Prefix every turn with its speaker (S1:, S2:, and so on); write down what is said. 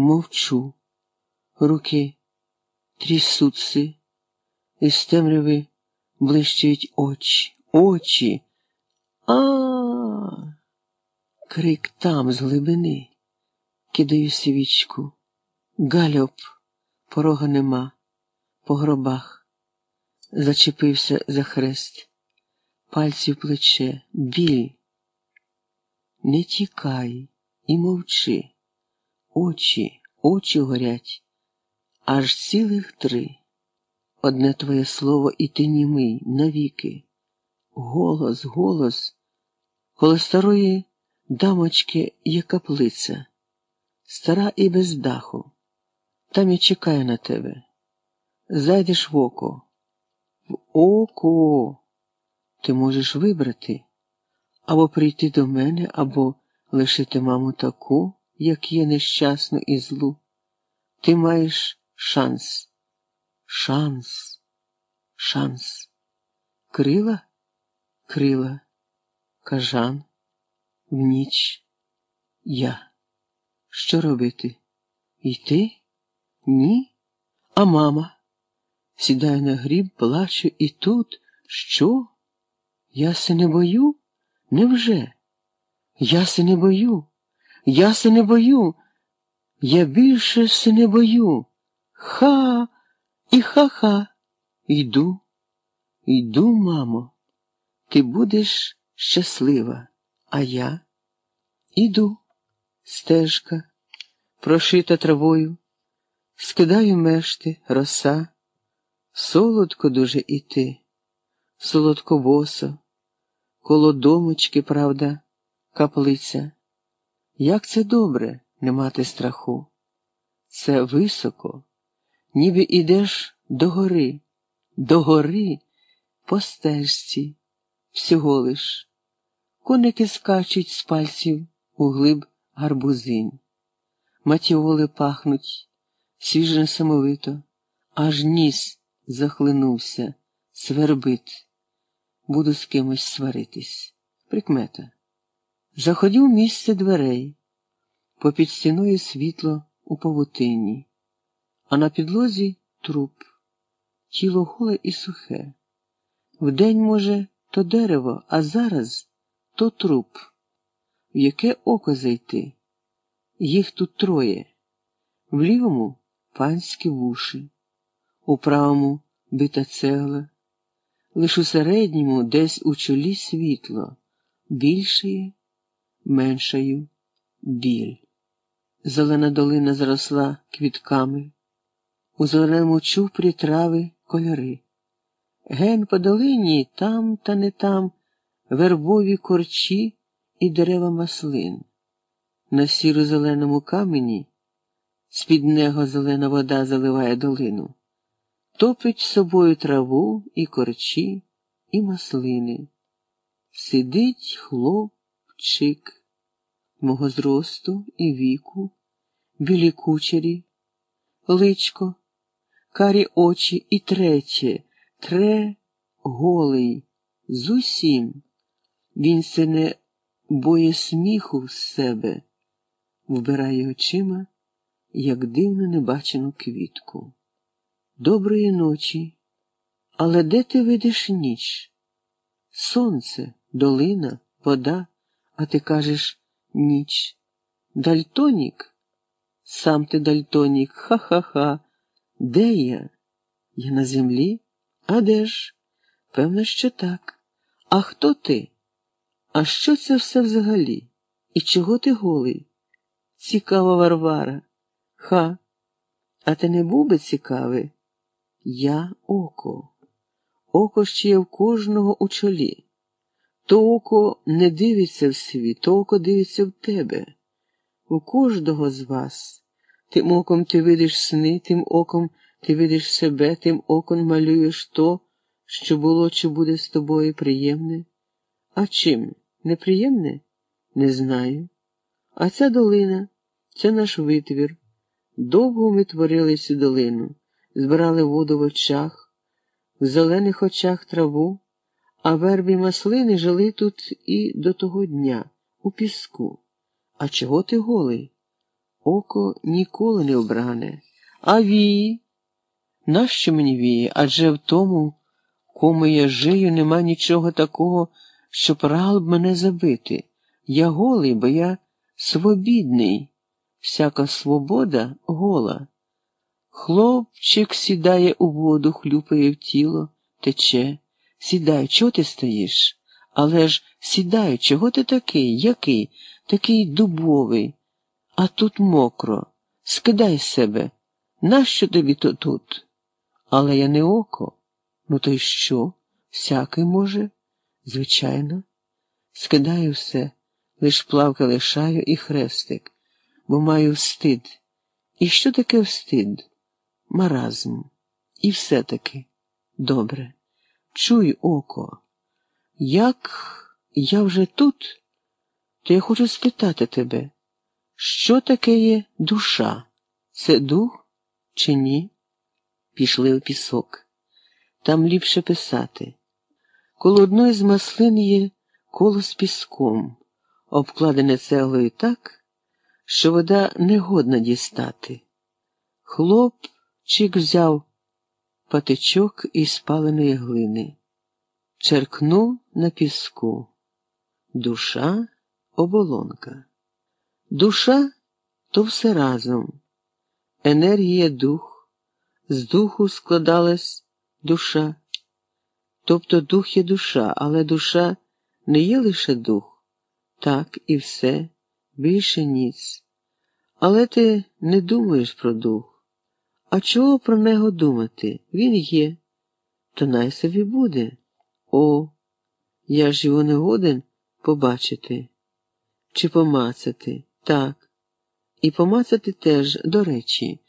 S1: Мовчу. Руки трясуться, із темряви блищають очі, очі. А, -а, -а, крик там, з глибини. Кидаю свічку. Гальоп, порога нема, по гробах. Зачепився за хрест, пальці в плече, біль. Не тікай і мовчи. Очі, очі горять, аж цілих три. Одне твоє слово, і ти німий навіки. Голос, голос, коло старої дамочки є каплиця, стара і без даху. Там і чекає на тебе. Зайдеш в око. В око ти можеш вибрати або прийти до мене, або лишити маму таку, як є нещасну і злу. Ти маєш шанс, шанс, шанс. Крила, крила, кажан, в ніч. Я. Що робити? Йти? Ні? А мама? Сідаю на гріб, плачу, і тут що? Я се не бою? Невже? Я се не бою, я се не бою, я більше се не бою. Ха і ха-ха. Йду, йду, мамо, ти будеш щаслива, а я? Іду, стежка, прошита травою, скидаю мешти, роса, солодко дуже іти, солодко босо коло домочки, правда, каплиця. Як це добре не мати страху? Це високо, ніби ідеш до гори, до гори по стежці, всього лиш. Коники скачуть з пальців у глиб гарбузинь. Матіоли пахнуть свіже самовито, аж ніс захлинувся, свербит буду з кимось сваритись. Прикмета. Заходів місце дверей, попід стіною світло у павутинні, а на підлозі труп, тіло голе і сухе. Вдень, може, то дерево, а зараз то труп. В яке око зайти? Їх тут троє. В лівому панські вуші, у правому бита цегла. Лиш у середньому десь у чолі світло, більшає, меншаю біль. Зелена долина зросла квітками, у зеленому чупрі трави кольори. Ген по долині там та не там вербові корчі і дерева маслин. На сіро зеленому камені з-під него зелена вода заливає долину топить собою траву і корчі, і маслини. Сидить хлопчик мого зросту і віку, білі кучері, личко, карі очі і третє, тре голий, з усім. Він се не боє сміху в себе, вбирає очима, як дивно небачену квітку. Доброї ночі. Але де ти видиш ніч? Сонце, долина, вода, а ти кажеш ніч. Дальтонік? Сам ти дальтонік, ха-ха-ха. Де я? Я на землі? А де ж? Певно, що так. А хто ти? А що це все взагалі? І чого ти голий? Цікава Варвара. Ха. А ти не був би цікавий? Я око, око ще є в кожного у чолі. То око не дивиться в світ, то око дивиться в тебе, у кожного з вас. Тим оком ти видиш сни, тим оком ти видиш себе, тим оком малюєш то, що було чи буде з тобою приємне. А чим? Неприємне? Не знаю. А ця долина це наш витвір. Довго ми творили цю долину збирали воду в очах, в зелених очах траву, а вербі маслини жили тут і до того дня, у піску. А чого ти голий? Око ніколи не обране. А вії? Нащо мені вії? Адже в тому, кому я жию, нема нічого такого, що прагал б мене забити. Я голий, бо я свобідний, всяка свобода гола. Хлопчик сідає у воду, хлюпає в тіло, тече. Сідай, чого ти стоїш? Але ж сідай, чого ти такий? Який? Такий дубовий, а тут мокро. Скидай себе. Нащо тобі то тут? Але я не око. Ну, то й що? Всякий може? Звичайно. Скидаю все, лиш плавка лишаю і хрестик, бо маю встид. І що таке встид? Маразм. І все таки добре. Чуй, око, як я вже тут, то я хочу спитати тебе, що таке є душа? Це дух чи ні? Пішли у пісок. Там ліпше писати. Коло одної з маслин є коло з піском, обкладене цеглою так, що вода негодна дістати. Хлопчик взяв патичок із спаленої глини, черкнув на піску. Душа оболонка. Душа то все разом. Енергія дух, з духу складалась душа. Тобто дух є душа, але душа не є лише дух, так і все, більше ніц. Але ти не думаєш про дух. А чого про нього думати? Він є, то най собі буде. О, я ж його не годен побачити чи помацати, так, і помацати теж, до речі.